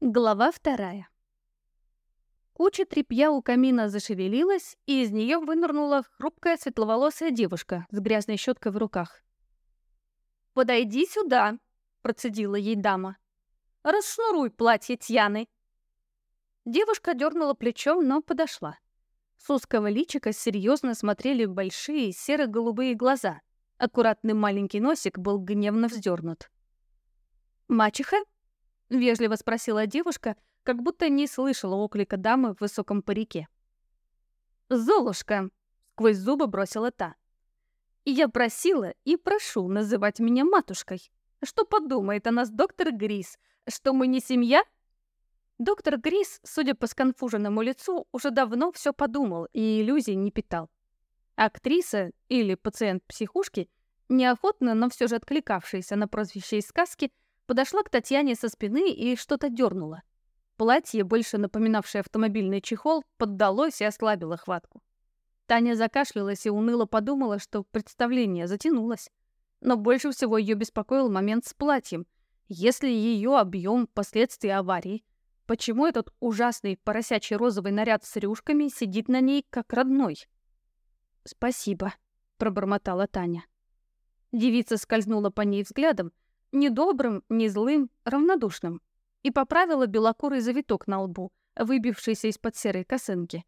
Глава вторая. Куча тряпья у камина зашевелилась, и из нее вынырнула хрупкая светловолосая девушка с грязной щеткой в руках. «Подойди сюда!» — процедила ей дама. «Расшнуруй платье Тьяны!» Девушка дернула плечом, но подошла. С узкого личика серьезно смотрели большие серо-голубые глаза. Аккуратный маленький носик был гневно вздернут. «Мачеха?» — вежливо спросила девушка, как будто не слышала оклика дамы в высоком парике. «Золушка!» — сквозь зубы бросила та. «Я просила и прошу называть меня матушкой. Что подумает о нас доктор Грис? Что мы не семья?» Доктор Грис, судя по сконфуженному лицу, уже давно все подумал и иллюзий не питал. Актриса или пациент психушки, неохотно, но все же откликавшаяся на прозвище из сказки — подошла к Татьяне со спины и что-то дернула. Платье, больше напоминавшее автомобильный чехол, поддалось и ослабило хватку. Таня закашлялась и уныло подумала, что представление затянулось. Но больше всего ее беспокоил момент с платьем. Если ее объем – последствия аварии, почему этот ужасный поросячий розовый наряд с рюшками сидит на ней как родной? «Спасибо», – пробормотала Таня. Девица скользнула по ней взглядом – ни добрым, ни злым, равнодушным, и поправила белокурый завиток на лбу, выбившийся из-под серой косынки.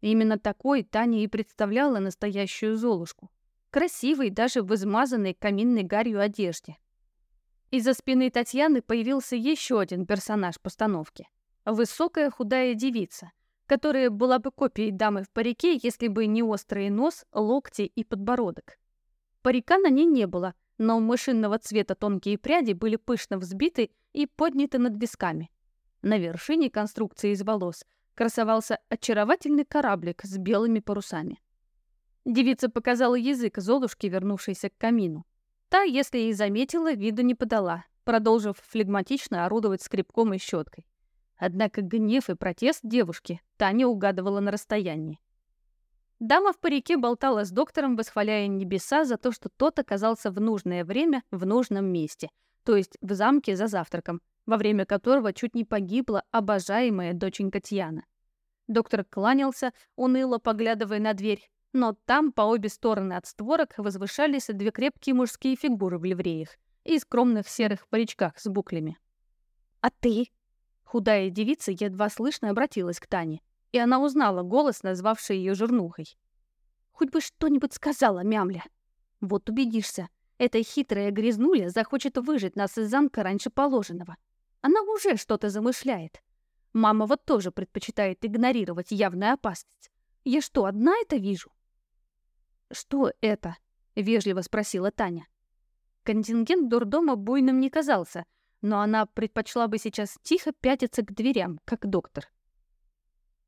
Именно такой Таня и представляла настоящую Золушку. Красивой даже в измазанной каминной гарью одежде. Из-за спины Татьяны появился еще один персонаж постановки. Высокая худая девица, которая была бы копией дамы в парике, если бы не острый нос, локти и подбородок. Парика на ней не было — но у цвета тонкие пряди были пышно взбиты и подняты над висками. На вершине конструкции из волос красовался очаровательный кораблик с белыми парусами. Девица показала язык Золушке, вернувшейся к камину. Та, если и заметила, виду не подала, продолжив флегматично орудовать скребком и щеткой. Однако гнев и протест девушки Таня угадывала на расстоянии. Дама в парике болтала с доктором, восхваляя небеса за то, что тот оказался в нужное время в нужном месте, то есть в замке за завтраком, во время которого чуть не погибла обожаемая доченька Тьяна. Доктор кланялся, уныло поглядывая на дверь, но там по обе стороны от створок возвышались две крепкие мужские фигуры в ливреях и скромных серых паричках с буклями. «А ты?» Худая девица едва слышно обратилась к Тане и она узнала голос, назвавший ее жирнухой. «Хоть бы что-нибудь сказала, мямля!» «Вот убедишься, эта хитрая грязнуля захочет выжить нас из замка раньше положенного. Она уже что-то замышляет. Мама вот тоже предпочитает игнорировать явную опасность. Я что, одна это вижу?» «Что это?» — вежливо спросила Таня. Контингент дурдома буйным не казался, но она предпочла бы сейчас тихо пятиться к дверям, как доктор.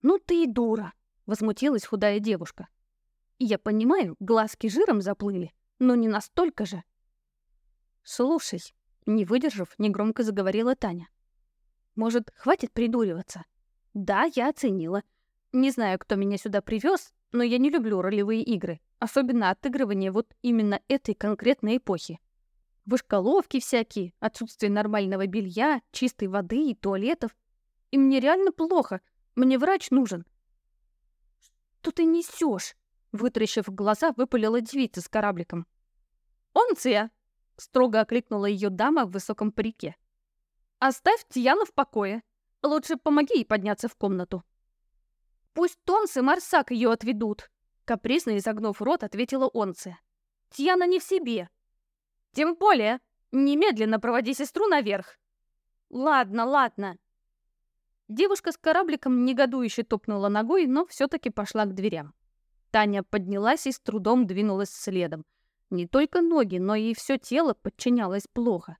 «Ну ты и дура!» — возмутилась худая девушка. «Я понимаю, глазки жиром заплыли, но не настолько же!» «Слушай!» — не выдержав, негромко заговорила Таня. «Может, хватит придуриваться? Да, я оценила. Не знаю, кто меня сюда привез, но я не люблю ролевые игры, особенно отыгрывание вот именно этой конкретной эпохи. Вышколовки всякие, отсутствие нормального белья, чистой воды и туалетов. И мне реально плохо — мне врач нужен». «Что ты несешь?» — вытрящив глаза, выпалила девица с корабликом. «Онция!» — строго окликнула ее дама в высоком парике. «Оставь Тияна в покое. Лучше помоги ей подняться в комнату». «Пусть Тонс и Марсак ее отведут», — капризно изогнув рот, ответила Онция. «Тьяна не в себе». «Тем более, немедленно проводи сестру наверх». «Ладно, ладно», Девушка с корабликом негодующе топнула ногой, но все-таки пошла к дверям. Таня поднялась и с трудом двинулась следом. Не только ноги, но и все тело подчинялось плохо.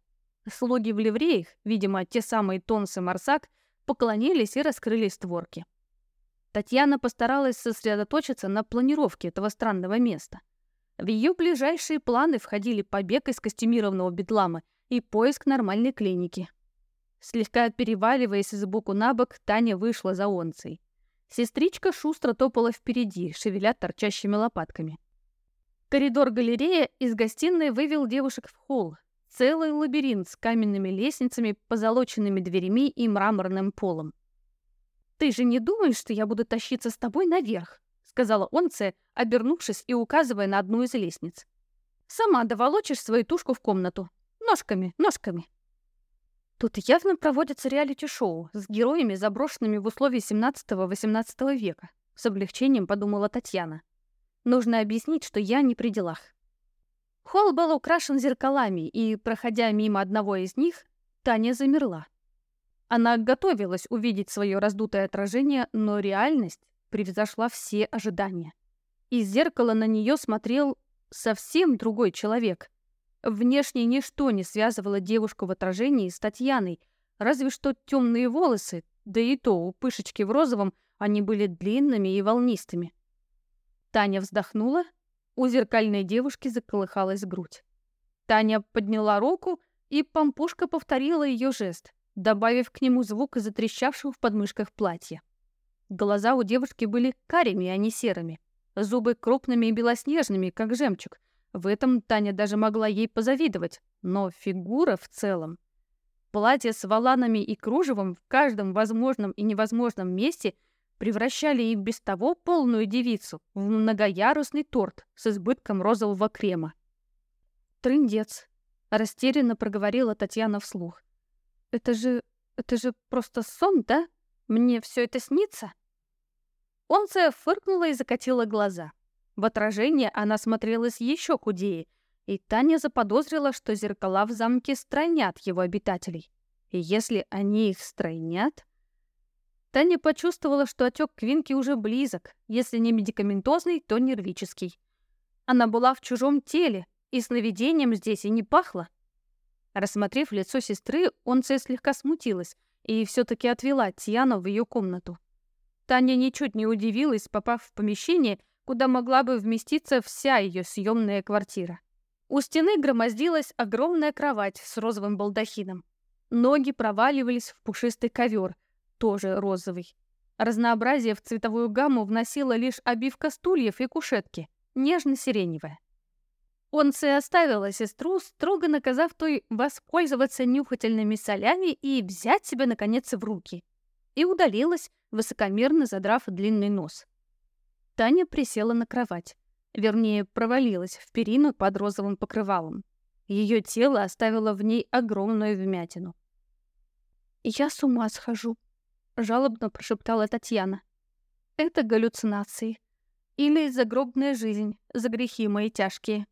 Слуги в ливреях, видимо, те самые тонсы Марсак, поклонились и раскрыли створки. Татьяна постаралась сосредоточиться на планировке этого странного места. В ее ближайшие планы входили побег из костюмированного бедлама и поиск нормальной клиники, Слегка переваливаясь из боку на бок, Таня вышла за онцей. Сестричка шустро топала впереди, шевеля торчащими лопатками. Коридор галерея из гостиной вывел девушек в холл. Целый лабиринт с каменными лестницами, позолоченными дверями и мраморным полом. «Ты же не думаешь, что я буду тащиться с тобой наверх?» — сказала Онце, обернувшись и указывая на одну из лестниц. «Сама доволочишь свою тушку в комнату. Ножками, ножками!» Тут явно проводятся реалити-шоу с героями, заброшенными в условии 17-18 века. С облегчением подумала Татьяна. Нужно объяснить, что я не при делах. Холл был украшен зеркалами, и, проходя мимо одного из них, Таня замерла. Она готовилась увидеть свое раздутое отражение, но реальность превзошла все ожидания. Из зеркала на нее смотрел совсем другой человек — Внешне ничто не связывало девушку в отражении с Татьяной, разве что темные волосы, да и то у пышечки в розовом они были длинными и волнистыми. Таня вздохнула, у зеркальной девушки заколыхалась грудь. Таня подняла руку, и помпушка повторила ее жест, добавив к нему звук затрещавшего в подмышках платья. Глаза у девушки были карими, а не серыми, зубы крупными и белоснежными, как жемчуг — в этом Таня даже могла ей позавидовать, но фигура в целом. Платье с валанами и кружевом в каждом возможном и невозможном месте превращали и без того полную девицу в многоярусный торт с избытком розового крема. «Трындец», — растерянно проговорила Татьяна вслух. «Это же... это же просто сон, да? Мне все это снится?» Онция фыркнула и закатила глаза. В отражении она смотрелась еще худее, и Таня заподозрила, что зеркала в замке стройнят его обитателей. И если они их стройнят... Таня почувствовала, что отек Квинки уже близок, если не медикаментозный, то нервический. Она была в чужом теле, и сновидением здесь и не пахло. Рассмотрев лицо сестры, Онце слегка смутилась и все-таки отвела Тиану в ее комнату. Таня ничуть не удивилась, попав в помещение, куда могла бы вместиться вся ее съемная квартира. У стены громоздилась огромная кровать с розовым балдахином. Ноги проваливались в пушистый ковер, тоже розовый. Разнообразие в цветовую гамму вносила лишь обивка стульев и кушетки, нежно-сиреневая. Онце оставила сестру, строго наказав той воспользоваться нюхательными солями и взять себя, наконец, в руки. И удалилась, высокомерно задрав длинный нос. Таня присела на кровать. Вернее, провалилась в перину под розовым покрывалом. Ее тело оставило в ней огромную вмятину. «Я с ума схожу», — жалобно прошептала Татьяна. «Это галлюцинации. Или загробная жизнь, за грехи мои тяжкие».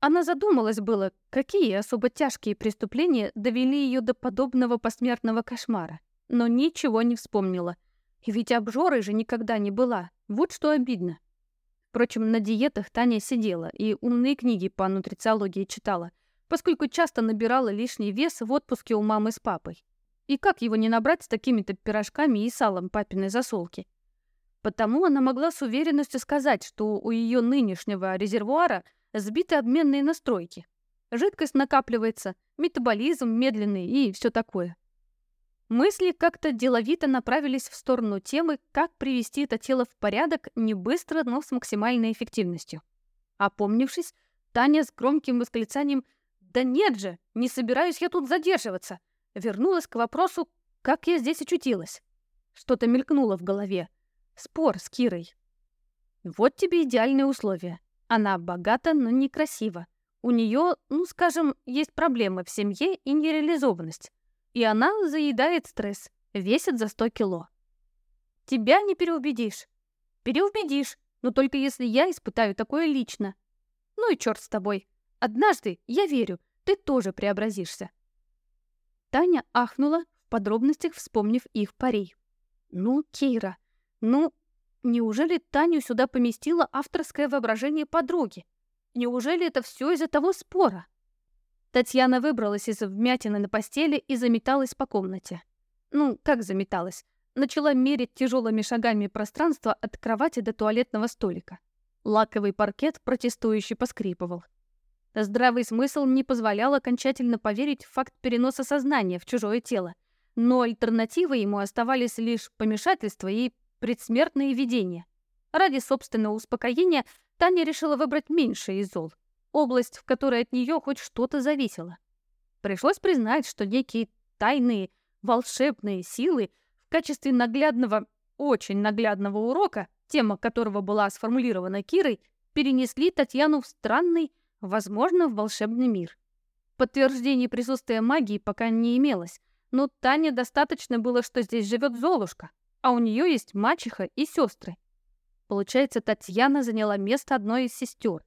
Она задумалась было, какие особо тяжкие преступления довели ее до подобного посмертного кошмара, но ничего не вспомнила — ведь обжорой же никогда не была. Вот что обидно. Впрочем, на диетах Таня сидела и умные книги по нутрициологии читала, поскольку часто набирала лишний вес в отпуске у мамы с папой. И как его не набрать с такими-то пирожками и салом папиной засолки? Потому она могла с уверенностью сказать, что у ее нынешнего резервуара сбиты обменные настройки. Жидкость накапливается, метаболизм медленный и все такое. Мысли как-то деловито направились в сторону темы, как привести это тело в порядок не быстро, но с максимальной эффективностью. Опомнившись, Таня с громким восклицанием «Да нет же, не собираюсь я тут задерживаться!» вернулась к вопросу, как я здесь очутилась. Что-то мелькнуло в голове. Спор с Кирой. Вот тебе идеальные условия. Она богата, но некрасива. У нее, ну скажем, есть проблемы в семье и нереализованность и она заедает стресс, весит за 100 кило. Тебя не переубедишь. Переубедишь, но только если я испытаю такое лично. Ну и черт с тобой. Однажды, я верю, ты тоже преобразишься. Таня ахнула, в подробностях вспомнив их парей. Ну, Кейра, ну, неужели Таню сюда поместило авторское воображение подруги? Неужели это все из-за того спора? Татьяна выбралась из вмятины на постели и заметалась по комнате. Ну, как заметалась? Начала мерить тяжелыми шагами пространство от кровати до туалетного столика. Лаковый паркет протестующий поскрипывал. Здравый смысл не позволял окончательно поверить в факт переноса сознания в чужое тело, но альтернативы ему оставались лишь помешательство и предсмертные видения. Ради собственного успокоения Таня решила выбрать меньшее из зол — область, в которой от нее хоть что-то зависело. Пришлось признать, что некие тайные волшебные силы в качестве наглядного, очень наглядного урока, тема которого была сформулирована Кирой, перенесли Татьяну в странный, возможно, в волшебный мир. Подтверждений присутствия магии пока не имелось, но Тане достаточно было, что здесь живет Золушка, а у нее есть мачеха и сестры. Получается, Татьяна заняла место одной из сестер.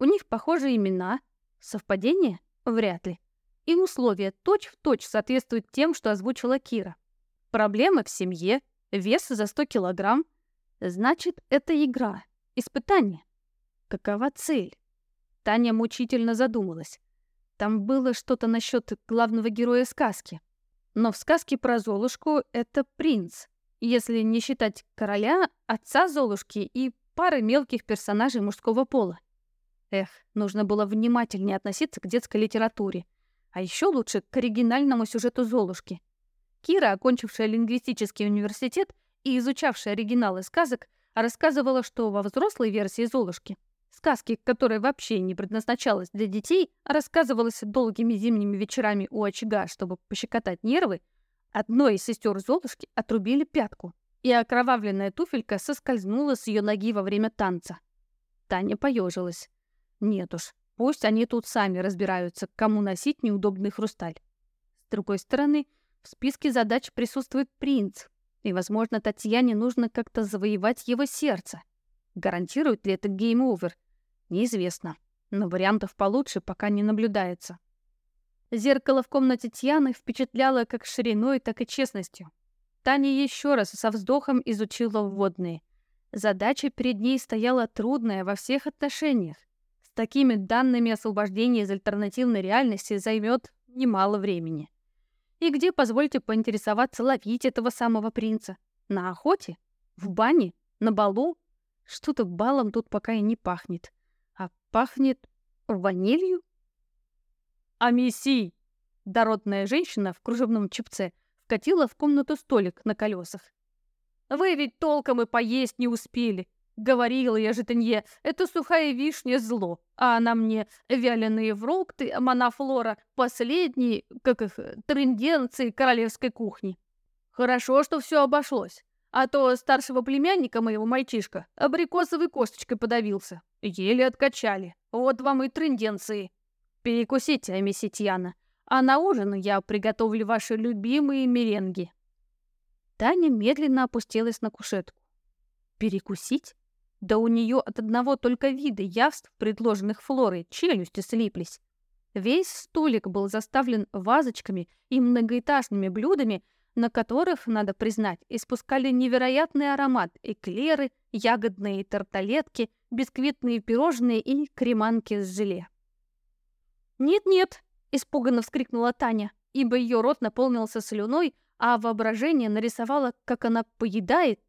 У них похожие имена. Совпадение? Вряд ли. И условия точь-в-точь точь соответствуют тем, что озвучила Кира. Проблемы в семье, вес за 100 килограмм. Значит, это игра, испытание. Какова цель? Таня мучительно задумалась. Там было что-то насчет главного героя сказки. Но в сказке про Золушку это принц, если не считать короля, отца Золушки и пары мелких персонажей мужского пола. Эх, нужно было внимательнее относиться к детской литературе. А еще лучше к оригинальному сюжету «Золушки». Кира, окончившая лингвистический университет и изучавшая оригиналы сказок, рассказывала, что во взрослой версии «Золушки» сказки, которая вообще не предназначалась для детей, рассказывалась долгими зимними вечерами у очага, чтобы пощекотать нервы, одной из сестер Золушки отрубили пятку, и окровавленная туфелька соскользнула с ее ноги во время танца. Таня поежилась. Нет уж, пусть они тут сами разбираются, кому носить неудобный хрусталь. С другой стороны, в списке задач присутствует принц, и, возможно, Татьяне нужно как-то завоевать его сердце. Гарантирует ли это game over? Неизвестно, но вариантов получше пока не наблюдается. Зеркало в комнате Тьяны впечатляло как шириной, так и честностью. Таня еще раз со вздохом изучила вводные. Задача перед ней стояла трудная во всех отношениях такими данными освобождение из альтернативной реальности займет немало времени. И где, позвольте поинтересоваться, ловить этого самого принца? На охоте? В бане? На балу? Что-то балом тут пока и не пахнет. А пахнет ванилью? Амиси! Дородная женщина в кружевном чипце вкатила в комнату столик на колесах. «Вы ведь толком и поесть не успели говорила я же это это сухая вишня зло, а она мне вяленые фрукты, монофлора, последние, как их, э, тренденции королевской кухни. Хорошо, что все обошлось, а то старшего племянника моего мальчишка абрикосовой косточкой подавился, еле откачали, вот вам и тренденции. Перекусите, Амиситьяна, а на ужин я приготовлю ваши любимые меренги. Таня медленно опустилась на кушетку. Перекусить? Да у нее от одного только вида явств, предложенных Флорой, челюсти слиплись. Весь столик был заставлен вазочками и многоэтажными блюдами, на которых, надо признать, испускали невероятный аромат эклеры, ягодные тарталетки, бисквитные пирожные и креманки с желе. «Нет-нет!» — испуганно вскрикнула Таня, ибо ее рот наполнился слюной, а воображение нарисовало, как она поедает, не пожирает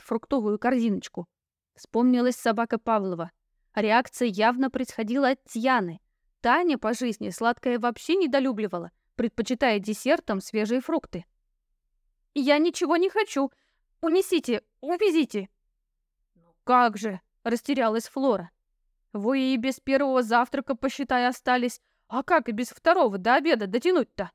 фруктовую корзиночку. Вспомнилась собака Павлова. Реакция явно происходила от Тьяны. Таня по жизни сладкое вообще недолюбливала, предпочитая десертом свежие фрукты. «Я ничего не хочу. Унесите, увезите». «Ну как же?» — растерялась Флора. «Вы и без первого завтрака, посчитай, остались. А как и без второго до обеда дотянуть-то?»